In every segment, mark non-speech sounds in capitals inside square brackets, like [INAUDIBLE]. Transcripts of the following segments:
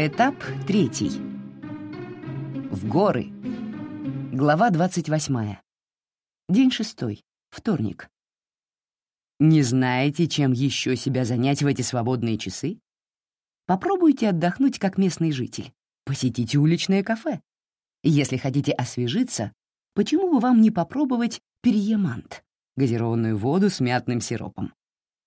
Этап третий. В горы. Глава 28. День шестой. Вторник. Не знаете, чем еще себя занять в эти свободные часы? Попробуйте отдохнуть как местный житель. Посетите уличное кафе. Если хотите освежиться, почему бы вам не попробовать перьемант, газированную воду с мятным сиропом?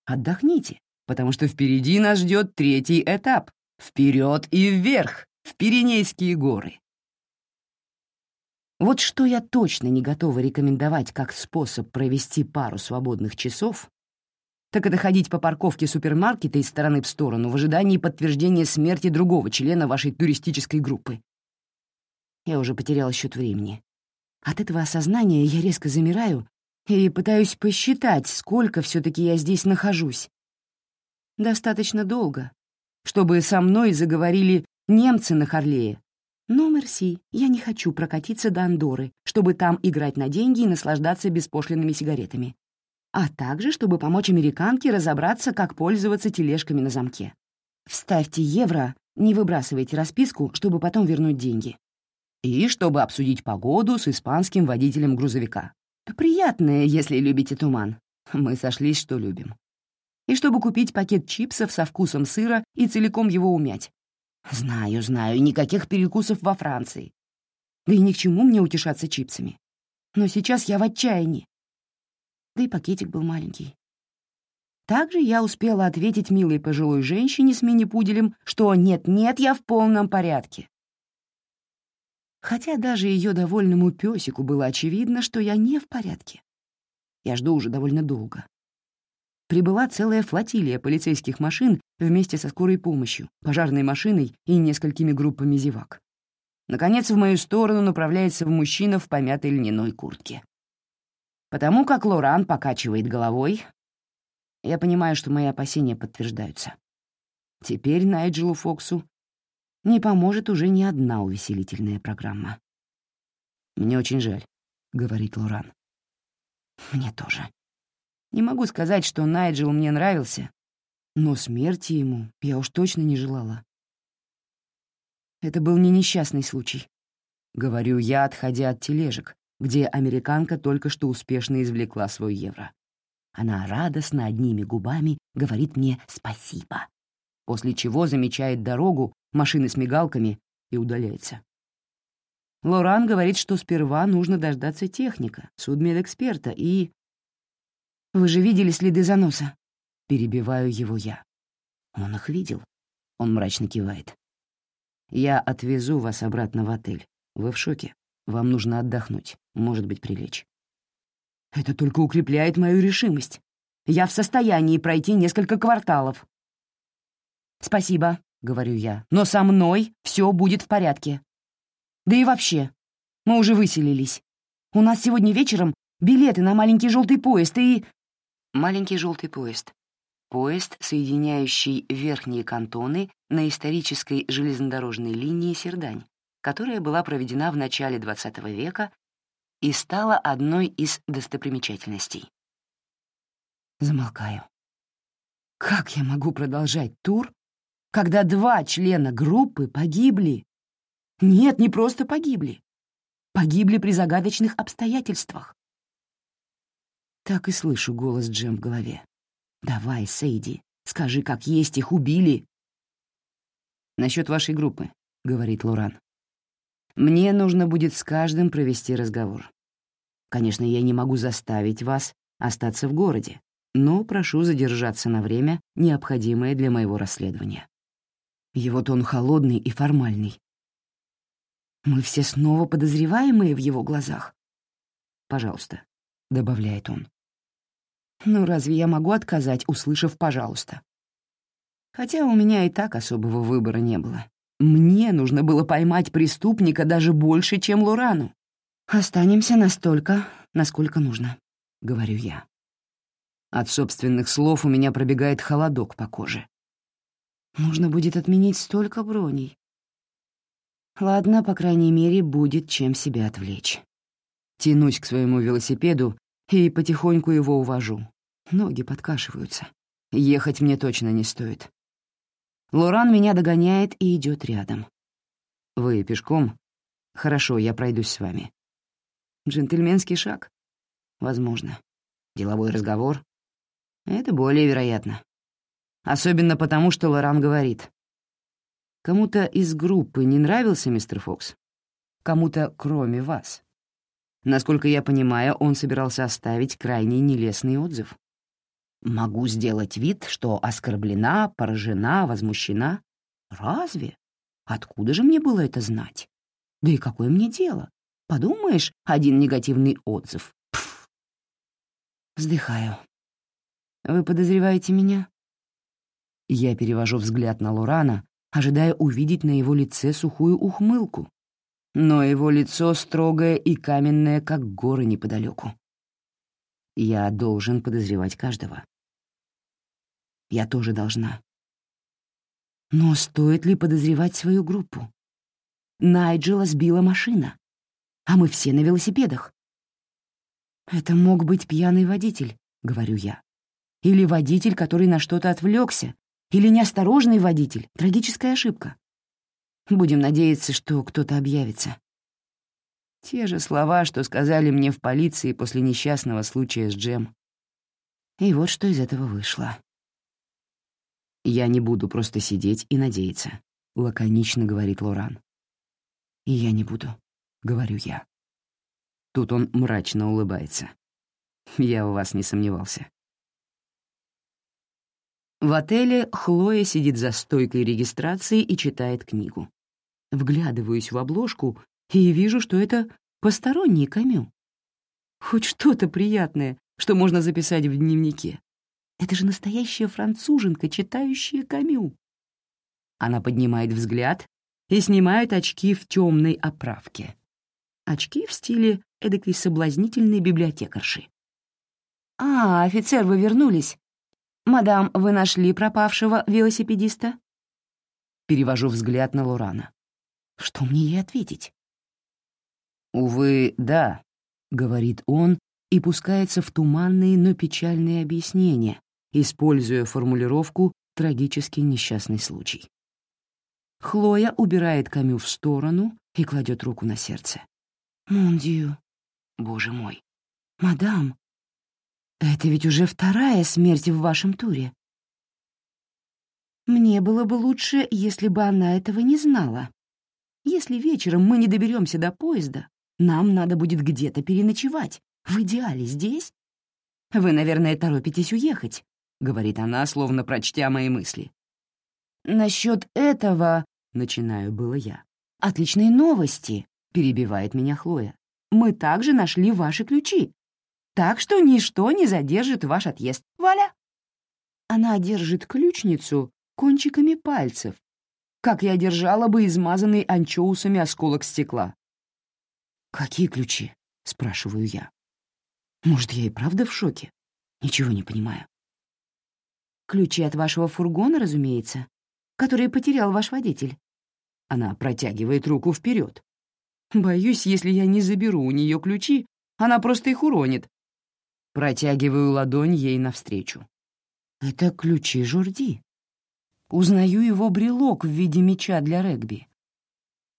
Отдохните, потому что впереди нас ждет третий этап Вперед и вверх, в Пиренейские горы. Вот что я точно не готова рекомендовать как способ провести пару свободных часов, так это ходить по парковке супермаркета из стороны в сторону в ожидании подтверждения смерти другого члена вашей туристической группы. Я уже потеряла счет времени. От этого осознания я резко замираю и пытаюсь посчитать, сколько все таки я здесь нахожусь. Достаточно долго, чтобы со мной заговорили немцы на Харлее. Но, мерси, я не хочу прокатиться до Андоры, чтобы там играть на деньги и наслаждаться беспошлинными сигаретами. А также, чтобы помочь американке разобраться, как пользоваться тележками на замке. Вставьте евро, не выбрасывайте расписку, чтобы потом вернуть деньги. И чтобы обсудить погоду с испанским водителем грузовика. Приятное, если любите туман. Мы сошлись, что любим и чтобы купить пакет чипсов со вкусом сыра и целиком его умять. Знаю, знаю, никаких перекусов во Франции. Да и ни к чему мне утешаться чипсами. Но сейчас я в отчаянии. Да и пакетик был маленький. Также я успела ответить милой пожилой женщине с мини-пуделем, что нет-нет, я в полном порядке. Хотя даже ее довольному песику было очевидно, что я не в порядке. Я жду уже довольно долго прибыла целая флотилия полицейских машин вместе со скорой помощью, пожарной машиной и несколькими группами зевак. Наконец, в мою сторону направляется мужчина в помятой льняной куртке. Потому как Лоран покачивает головой, я понимаю, что мои опасения подтверждаются. Теперь Найджелу Фоксу не поможет уже ни одна увеселительная программа. «Мне очень жаль», — говорит Лоран. «Мне тоже», не могу сказать, что Найджел мне нравился, но смерти ему я уж точно не желала. Это был не несчастный случай. Говорю я, отходя от тележек, где американка только что успешно извлекла свой евро. Она радостно одними губами говорит мне «спасибо», после чего замечает дорогу, машины с мигалками и удаляется. Лоран говорит, что сперва нужно дождаться техника, судмедэксперта и... Вы же видели следы заноса?» Перебиваю его я. Он их видел. Он мрачно кивает. «Я отвезу вас обратно в отель. Вы в шоке. Вам нужно отдохнуть, может быть, прилечь». «Это только укрепляет мою решимость. Я в состоянии пройти несколько кварталов». «Спасибо», — говорю я, — «но со мной все будет в порядке. Да и вообще, мы уже выселились. У нас сегодня вечером билеты на маленький желтый поезд и...» Маленький желтый поезд. Поезд, соединяющий верхние кантоны на исторической железнодорожной линии Сердань, которая была проведена в начале XX века и стала одной из достопримечательностей. Замолкаю. Как я могу продолжать тур, когда два члена группы погибли? Нет, не просто погибли. Погибли при загадочных обстоятельствах. Так и слышу голос Джем в голове. «Давай, Сейди, скажи, как есть, их убили!» «Насчет вашей группы», — говорит Лоран. «Мне нужно будет с каждым провести разговор. Конечно, я не могу заставить вас остаться в городе, но прошу задержаться на время, необходимое для моего расследования». Его тон холодный и формальный. Мы все снова подозреваемые в его глазах. «Пожалуйста», — добавляет он. Ну разве я могу отказать, услышав «пожалуйста»? Хотя у меня и так особого выбора не было. Мне нужно было поймать преступника даже больше, чем Лорану. «Останемся настолько, насколько нужно», — говорю я. От собственных слов у меня пробегает холодок по коже. Нужно будет отменить столько броней. Ладно, по крайней мере, будет чем себя отвлечь. Тянусь к своему велосипеду и потихоньку его увожу. Ноги подкашиваются. Ехать мне точно не стоит. Лоран меня догоняет и идет рядом. «Вы пешком? Хорошо, я пройдусь с вами». Джентльменский шаг? Возможно. Деловой разговор? Это более вероятно. Особенно потому, что Лоран говорит. Кому-то из группы не нравился мистер Фокс? Кому-то кроме вас? Насколько я понимаю, он собирался оставить крайне нелестный отзыв. Могу сделать вид, что оскорблена, поражена, возмущена. Разве? Откуда же мне было это знать? Да и какое мне дело? Подумаешь, один негативный отзыв. Пф. Вздыхаю. Вы подозреваете меня? Я перевожу взгляд на Лурана, ожидая увидеть на его лице сухую ухмылку. Но его лицо строгое и каменное, как горы неподалеку. Я должен подозревать каждого. Я тоже должна. Но стоит ли подозревать свою группу? Найджела сбила машина, а мы все на велосипедах. «Это мог быть пьяный водитель», — говорю я. Или водитель, который на что-то отвлекся. Или неосторожный водитель. Трагическая ошибка. Будем надеяться, что кто-то объявится. Те же слова, что сказали мне в полиции после несчастного случая с Джем. И вот что из этого вышло. «Я не буду просто сидеть и надеяться», — лаконично говорит Лоран. «И я не буду», — говорю я. Тут он мрачно улыбается. Я в вас не сомневался. В отеле Хлоя сидит за стойкой регистрации и читает книгу. Вглядываюсь в обложку и вижу, что это посторонний камю. Хоть что-то приятное, что можно записать в дневнике. Это же настоящая француженка, читающая камю. Она поднимает взгляд и снимает очки в темной оправке. Очки в стиле эдакой соблазнительной библиотекарши. «А, офицер, вы вернулись. «Мадам, вы нашли пропавшего велосипедиста?» Перевожу взгляд на Лорана. Что мне ей ответить? «Увы, да», — говорит он и пускается в туманные, но печальные объяснения, используя формулировку «трагический несчастный случай». Хлоя убирает Камю в сторону и кладет руку на сердце. «Мондию, боже мой! Мадам, это ведь уже вторая смерть в вашем туре. Мне было бы лучше, если бы она этого не знала. Если вечером мы не доберемся до поезда, нам надо будет где-то переночевать. В идеале здесь. Вы, наверное, торопитесь уехать, — говорит она, словно прочтя мои мысли. «Насчет этого...» — начинаю было я. «Отличные новости», — перебивает меня Хлоя. «Мы также нашли ваши ключи. Так что ничто не задержит ваш отъезд. Валя!» Она держит ключницу кончиками пальцев, как я держала бы измазанный анчоусами осколок стекла. «Какие ключи?» — спрашиваю я. «Может, я и правда в шоке? Ничего не понимаю». «Ключи от вашего фургона, разумеется, которые потерял ваш водитель». Она протягивает руку вперед. Боюсь, если я не заберу у нее ключи, она просто их уронит, Протягиваю ладонь ей навстречу. Это ключи Жорди. Узнаю его брелок в виде меча для регби.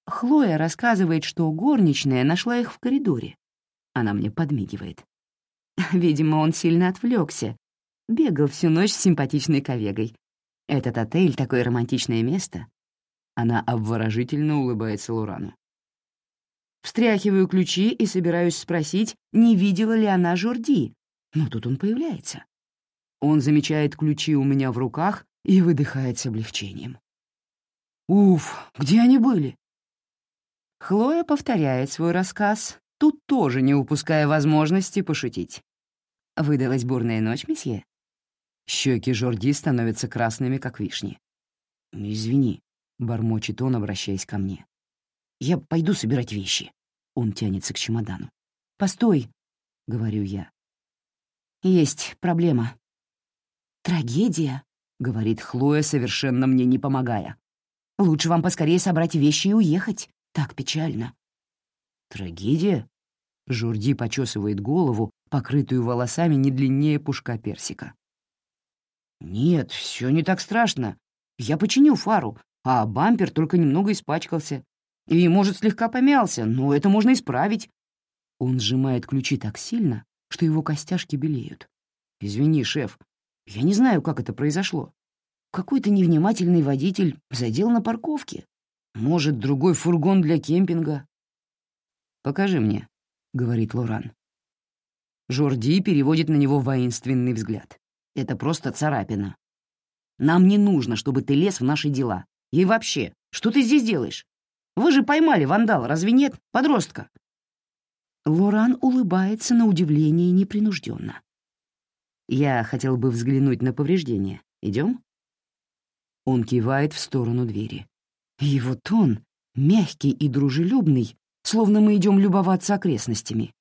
Хлоя рассказывает, что горничная нашла их в коридоре. Она мне подмигивает. [LAUGHS] Видимо, он сильно отвлекся. Бегал всю ночь с симпатичной коллегой. Этот отель — такое романтичное место. Она обворожительно улыбается Лурану. Встряхиваю ключи и собираюсь спросить, не видела ли она Жорди, но тут он появляется. Он замечает ключи у меня в руках и выдыхает с облегчением. «Уф, где они были?» Хлоя повторяет свой рассказ, тут тоже не упуская возможности пошутить. «Выдалась бурная ночь, месье?» Щеки Жорди становятся красными, как вишни. «Извини», — бормочет он, обращаясь ко мне. «Я пойду собирать вещи». Он тянется к чемодану. «Постой», — говорю я. Есть проблема. «Трагедия», — говорит Хлоя, совершенно мне не помогая. «Лучше вам поскорее собрать вещи и уехать. Так печально». «Трагедия?» Журди почесывает голову, покрытую волосами не длиннее пушка персика. «Нет, все не так страшно. Я починю фару, а бампер только немного испачкался. И, может, слегка помялся, но это можно исправить. Он сжимает ключи так сильно, что его костяшки белеют. «Извини, шеф, я не знаю, как это произошло. Какой-то невнимательный водитель задел на парковке. Может, другой фургон для кемпинга?» «Покажи мне», — говорит Лоран. Жорди переводит на него воинственный взгляд. «Это просто царапина. Нам не нужно, чтобы ты лез в наши дела. И вообще, что ты здесь делаешь? Вы же поймали вандала, разве нет? Подростка». Лоран улыбается на удивление непринужденно. «Я хотел бы взглянуть на повреждения. Идем?» Он кивает в сторону двери. Его тон, мягкий и дружелюбный, словно мы идем любоваться окрестностями.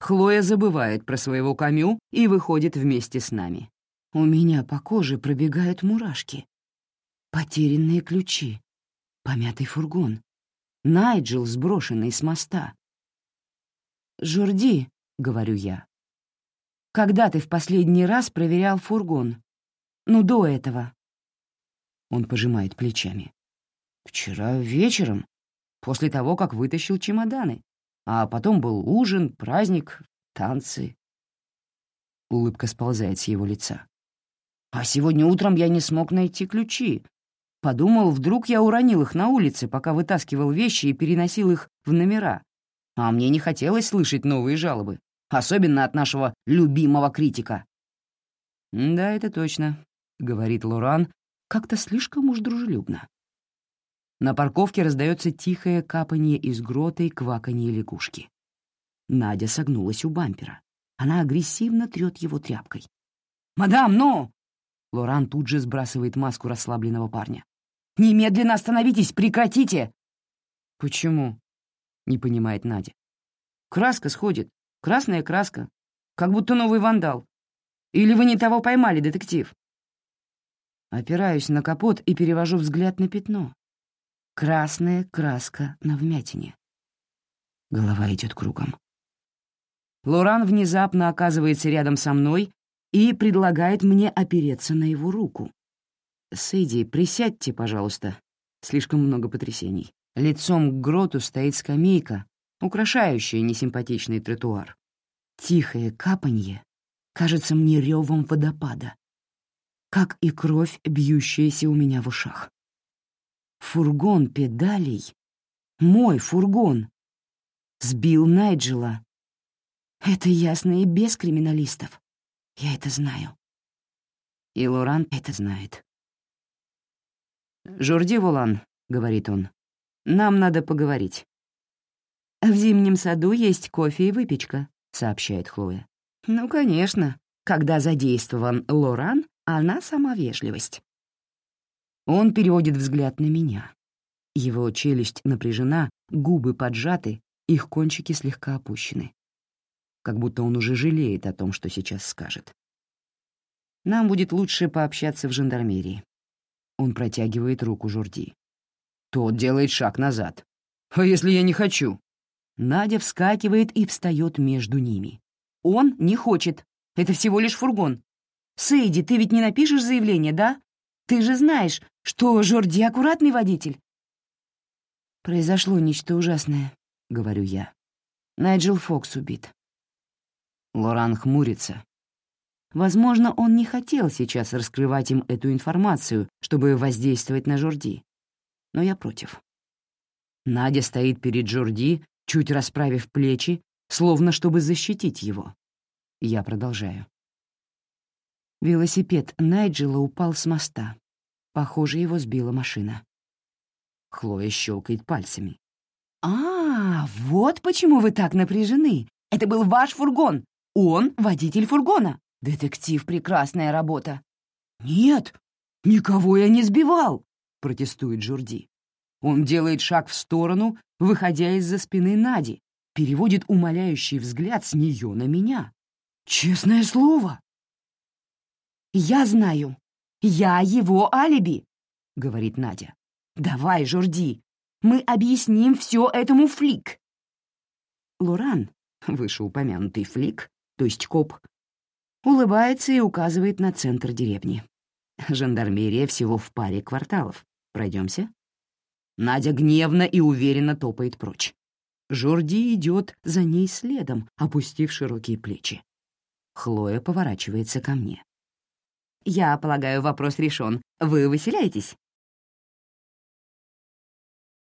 Хлоя забывает про своего камю и выходит вместе с нами. У меня по коже пробегают мурашки. Потерянные ключи, помятый фургон, Найджел, сброшенный с моста. «Жорди», — говорю я, — «когда ты в последний раз проверял фургон? Ну, до этого». Он пожимает плечами. «Вчера вечером, после того, как вытащил чемоданы. А потом был ужин, праздник, танцы». Улыбка сползает с его лица. «А сегодня утром я не смог найти ключи. Подумал, вдруг я уронил их на улице, пока вытаскивал вещи и переносил их в номера. А мне не хотелось слышать новые жалобы, особенно от нашего любимого критика. «Да, это точно», — говорит Лоран, как-то слишком уж дружелюбно. На парковке раздается тихое капанье из грота и кваканье лягушки. Надя согнулась у бампера. Она агрессивно трет его тряпкой. «Мадам, ну!» Лоран тут же сбрасывает маску расслабленного парня. «Немедленно остановитесь! Прекратите!» «Почему?» — не понимает Надя. «Краска сходит. Красная краска. Как будто новый вандал. Или вы не того поймали, детектив?» Опираюсь на капот и перевожу взгляд на пятно. Красная краска на вмятине. Голова идет кругом. Лоран внезапно оказывается рядом со мной и предлагает мне опереться на его руку. «Сэйди, присядьте, пожалуйста. Слишком много потрясений. Лицом к гроту стоит скамейка, украшающая несимпатичный тротуар. Тихое капанье кажется мне ревом водопада, как и кровь, бьющаяся у меня в ушах. Фургон педалей, мой фургон, сбил Найджела. Это ясно и без криминалистов. Я это знаю. И Лоран это знает. «Жорди Волан», — говорит он, — «нам надо поговорить». «В зимнем саду есть кофе и выпечка», — сообщает Хлоя. «Ну, конечно. Когда задействован Лоран, она сама вежливость». Он переводит взгляд на меня. Его челюсть напряжена, губы поджаты, их кончики слегка опущены как будто он уже жалеет о том, что сейчас скажет. «Нам будет лучше пообщаться в жандармерии». Он протягивает руку Журди. Тот делает шаг назад. «А если я не хочу?» Надя вскакивает и встает между ними. «Он не хочет. Это всего лишь фургон. Сейди, ты ведь не напишешь заявление, да? Ты же знаешь, что Жорди аккуратный водитель». «Произошло нечто ужасное», — говорю я. Найджел Фокс убит. Лоран хмурится. Возможно, он не хотел сейчас раскрывать им эту информацию, чтобы воздействовать на Жорди. Но я против. Надя стоит перед Жорди, чуть расправив плечи, словно чтобы защитить его. Я продолжаю. Велосипед Найджела упал с моста. Похоже, его сбила машина. Хлоя щелкает пальцами. «А, вот почему вы так напряжены. Это был ваш фургон. Он водитель фургона. Детектив — прекрасная работа. «Нет, никого я не сбивал», — протестует Джорди. Он делает шаг в сторону, выходя из-за спины Нади, переводит умоляющий взгляд с нее на меня. «Честное слово!» «Я знаю. Я его алиби», — говорит Надя. «Давай, Жорди, мы объясним все этому флик». Лоран, вышеупомянутый флик, то есть коп, улыбается и указывает на центр деревни. Жандармерия всего в паре кварталов. Пройдемся. Надя гневно и уверенно топает прочь. Жорди идет за ней следом, опустив широкие плечи. Хлоя поворачивается ко мне. «Я полагаю, вопрос решен. Вы выселяетесь?»